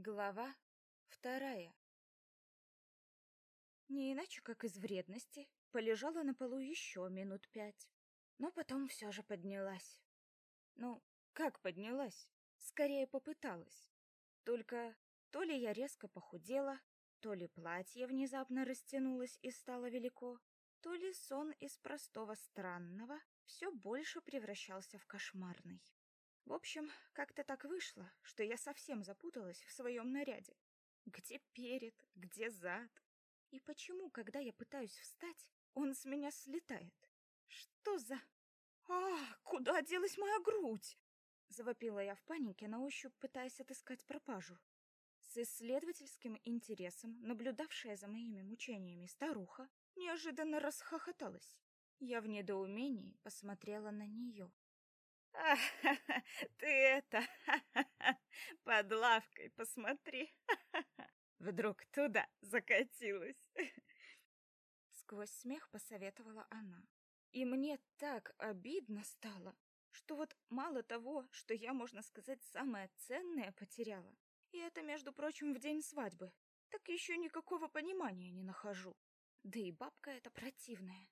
Глава вторая. Не иначе, как из вредности, полежала на полу еще минут пять, но потом все же поднялась. Ну, как поднялась? Скорее попыталась. Только то ли я резко похудела, то ли платье внезапно растянулось и стало велико, то ли сон из простого странного все больше превращался в кошмарный. В общем, как-то так вышло, что я совсем запуталась в своем наряде. Где перед, где зад? И почему, когда я пытаюсь встать, он с меня слетает? Что за... А, куда делась моя грудь? Завопила я в панике, на ощупь пытаясь отыскать пропажу. С исследовательским интересом, наблюдавшая за моими мучениями старуха, неожиданно расхохоталась. Я в недоумении посмотрела на нее. Ты это, под лавкой посмотри. Вдруг туда закатилась. Сквозь смех посоветовала она. И мне так обидно стало, что вот мало того, что я, можно сказать, самое ценное потеряла, и это, между прочим, в день свадьбы, так еще никакого понимания не нахожу. Да и бабка эта противная.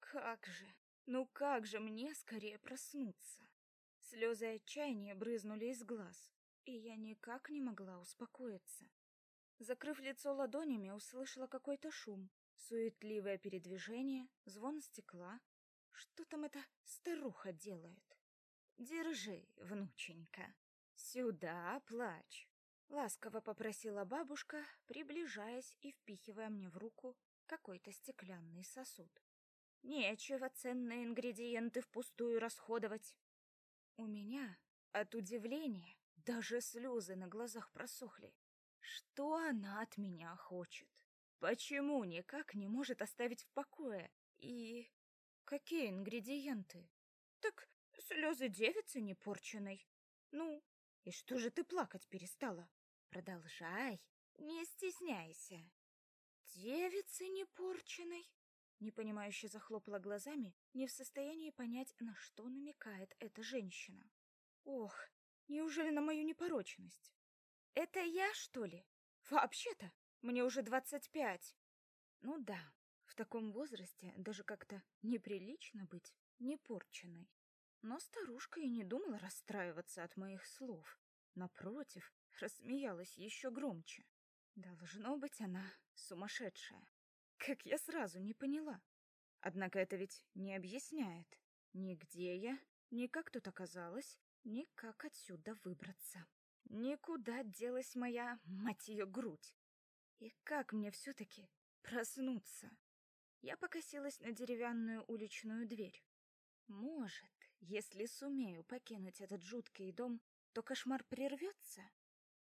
Как же, ну как же мне скорее проснуться? Слезы отчаяния брызнули из глаз, и я никак не могла успокоиться. Закрыв лицо ладонями, услышала какой-то шум, суетливое передвижение, звон стекла. Что там эта старуха делает? Держи, внученька. Сюда плачь. Ласково попросила бабушка, приближаясь и впихивая мне в руку какой-то стеклянный сосуд. Нечего ценные ингредиенты впустую расходовать. У меня от удивления даже слезы на глазах просохли. Что она от меня хочет? Почему никак не может оставить в покое? И какие ингредиенты? Так слезы девицы не порченой. Ну, и что же ты плакать перестала? Продолжай, не стесняйся. Девицы не порченой? Непонимающе захлопала глазами, не в состоянии понять, на что намекает эта женщина. Ох, неужели на мою непорочность? Это я, что ли? Вообще-то, мне уже двадцать пять. Ну да, в таком возрасте даже как-то неприлично быть непорченной. Но старушка и не думала расстраиваться от моих слов. Напротив, рассмеялась еще громче. Должно быть, она сумасшедшая. Как я сразу не поняла. Однако это ведь не объясняет ни где я, ни как тут оказалось, ни как отсюда выбраться. Никуда делась моя, мать ее, грудь. И как мне все-таки проснуться? Я покосилась на деревянную уличную дверь. Может, если сумею покинуть этот жуткий дом, то кошмар прервется?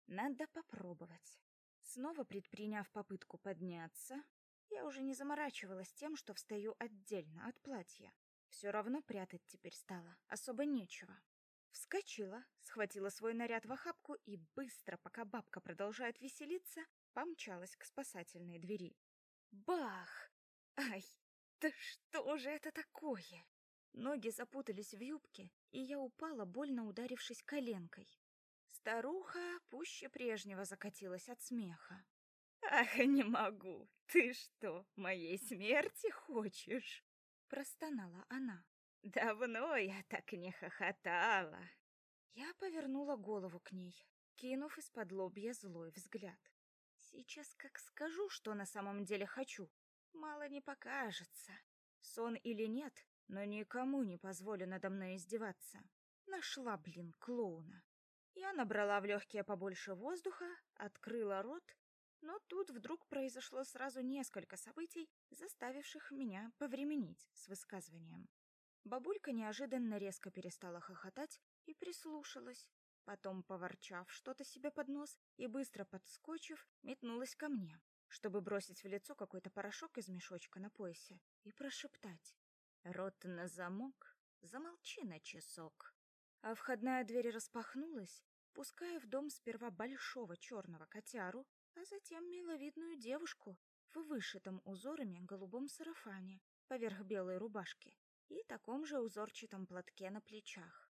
Надо попробовать. Снова предприняв попытку подняться, я уже не заморачивалась тем, что встаю отдельно от платья. Все равно прятать теперь стало особо нечего. Вскочила, схватила свой наряд в охапку и быстро, пока бабка продолжает веселиться, помчалась к спасательной двери. Бах! Ай, да что же это такое? Ноги запутались в юбке, и я упала, больно ударившись коленкой. Старуха пуще прежнего закатилась от смеха. Ах, не могу. Ты что, моей смерти хочешь? простонала она. Давно я так не хохотала. Я повернула голову к ней, кинув из-под лобья злой взгляд. Сейчас как скажу, что на самом деле хочу, мало не покажется. Сон или нет, но никому не позволю надо мной издеваться. Нашла, блин, клоуна. Я набрала в легкие побольше воздуха, открыла рот но тут вдруг произошло сразу несколько событий, заставивших меня повременить с высказыванием. Бабулька неожиданно резко перестала хохотать и прислушалась. Потом, поворчав что-то себе под нос и быстро подскочив, метнулась ко мне, чтобы бросить в лицо какой-то порошок из мешочка на поясе и прошептать «Рот на замок, замолчи на часок». А входная дверь распахнулась, пуская в дом сперва большого черного котяру, а затем миловидную девушку в вышитом узорами голубом сарафане поверх белой рубашки и таком же узорчатом платке на плечах.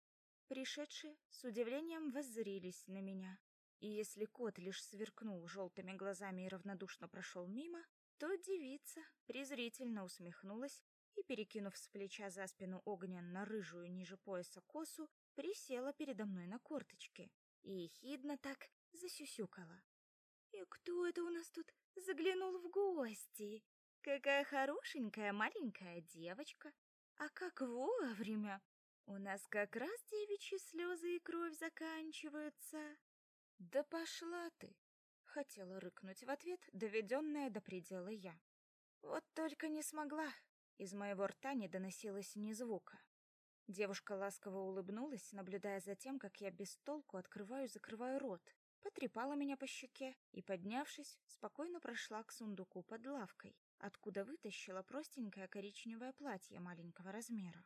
Пришедшие с удивлением воззрились на меня. И если кот лишь сверкнул желтыми глазами и равнодушно прошел мимо, то девица презрительно усмехнулась и, перекинув с плеча за спину огненно-рыжую ниже пояса косу, присела передо мной на корточки и ехидно так засюсюкала. «И кто это у нас тут заглянул в гости? Какая хорошенькая маленькая девочка! А как вовремя! У нас как раз девичьи слезы и кровь заканчиваются!» «Да пошла ты!» — хотела рыкнуть в ответ, доведенная до предела я. Вот только не смогла. Из моего рта не доносилось ни звука. Девушка ласково улыбнулась, наблюдая за тем, как я без толку открываю и закрываю рот, потрепала меня по щеке и, поднявшись, спокойно прошла к сундуку под лавкой, откуда вытащила простенькое коричневое платье маленького размера.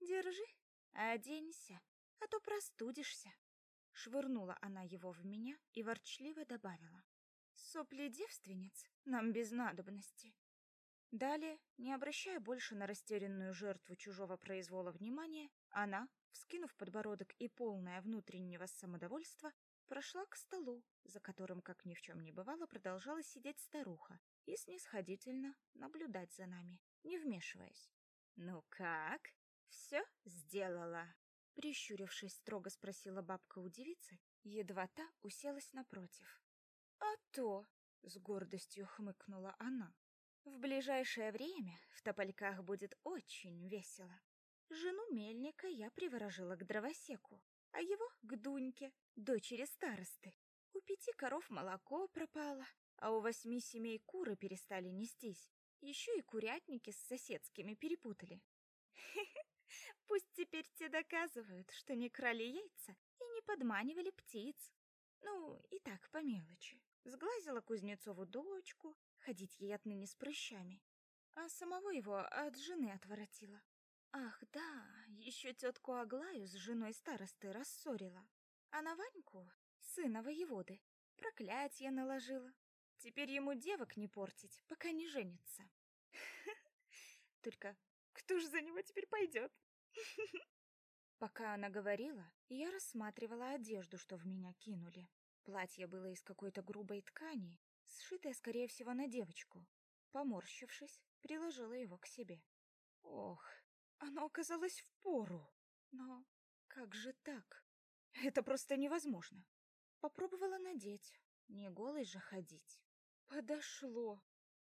«Держи, оденься, а то простудишься». Швырнула она его в меня и ворчливо добавила. «Сопли девственниц нам без надобности». Далее, не обращая больше на растерянную жертву чужого произвола внимания, она, вскинув подбородок и полная внутреннего самодовольства, прошла к столу, за которым, как ни в чем не бывало, продолжала сидеть старуха и снисходительно наблюдать за нами, не вмешиваясь. «Ну как? Все сделала?» Прищурившись, строго спросила бабка у девицы, едва та уселась напротив. «А то!» — с гордостью хмыкнула она. В ближайшее время в топольках будет очень весело. Жену мельника я приворожила к дровосеку, а его к Дуньке, дочери старосты. У пяти коров молоко пропало, а у восьми семей куры перестали нестись. Еще и курятники с соседскими перепутали. Пусть теперь те доказывают, что не крали яйца и не подманивали птиц. Ну, и так по мелочи. Сглазила Кузнецову дочку, ходить ей отныне с прыщами, а самого его от жены отворотила. Ах, да, еще тетку Аглаю с женой старосты рассорила, а на Ваньку, сына воеводы, проклятие наложила. Теперь ему девок не портить, пока не женится. Только кто ж за него теперь пойдет? Пока она говорила, я рассматривала одежду, что в меня кинули. Платье было из какой-то грубой ткани, сшитое, скорее всего, на девочку. Поморщившись, приложила его к себе. Ох, оно оказалось в пору. Но как же так? Это просто невозможно. Попробовала надеть, не голой же ходить. Подошло.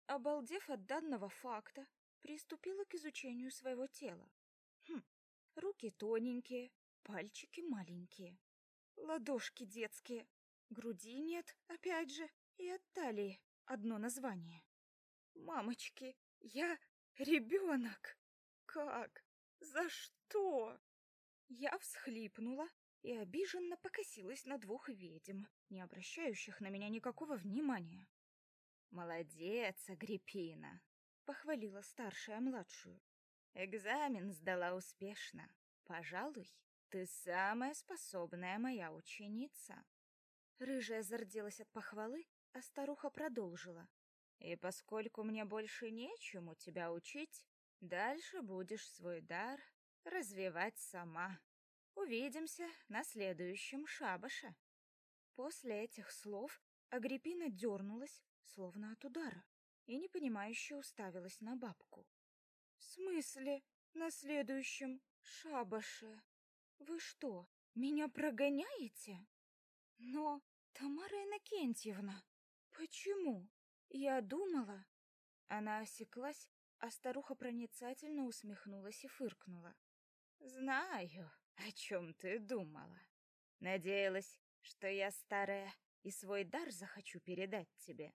Обалдев от данного факта, приступила к изучению своего тела. Хм, руки тоненькие, пальчики маленькие, ладошки детские, груди нет, опять же, и от талии одно название. Мамочки, я ребенок. Как? За что? Я всхлипнула и обиженно покосилась на двух ведьм, не обращающих на меня никакого внимания. Молодец, Агриппина, похвалила старшая младшую. Экзамен сдала успешно. Пожалуй, ты самая способная моя ученица. Рыжая зарделась от похвалы а старуха продолжила. «И поскольку мне больше нечему тебя учить, дальше будешь свой дар развивать сама. Увидимся на следующем шабаше». После этих слов Агриппина дернулась, словно от удара, и непонимающе уставилась на бабку. «В смысле на следующем шабаше? Вы что, меня прогоняете?» «Но, Тамара Иннокентьевна, Почему? Я думала. Она осеклась, а старуха проницательно усмехнулась и фыркнула. Знаю, о чем ты думала. Надеялась, что я старая и свой дар захочу передать тебе.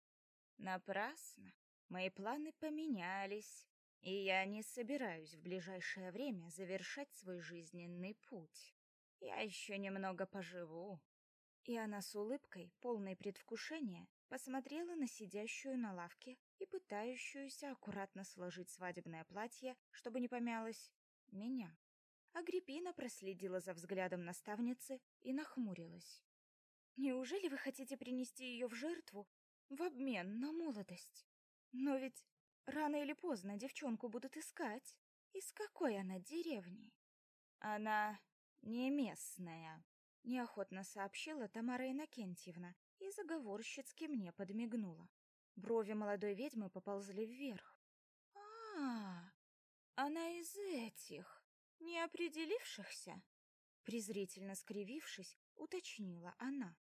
Напрасно. Мои планы поменялись, и я не собираюсь в ближайшее время завершать свой жизненный путь. Я еще немного поживу. И она с улыбкой, полной предвкушения, посмотрела на сидящую на лавке и пытающуюся аккуратно сложить свадебное платье, чтобы не помялось, меня. Агриппина проследила за взглядом наставницы и нахмурилась. «Неужели вы хотите принести ее в жертву в обмен на молодость? Но ведь рано или поздно девчонку будут искать. Из какой она деревни?» «Она не местная», неохотно сообщила Тамара Иннокентьевна и заговорщицки мне подмигнула. Брови молодой ведьмы поползли вверх. А, она из этих неопределившихся, презрительно скривившись, уточнила она.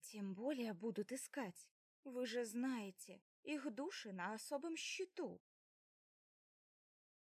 Тем более будут искать. Вы же знаете, их души на особом счету.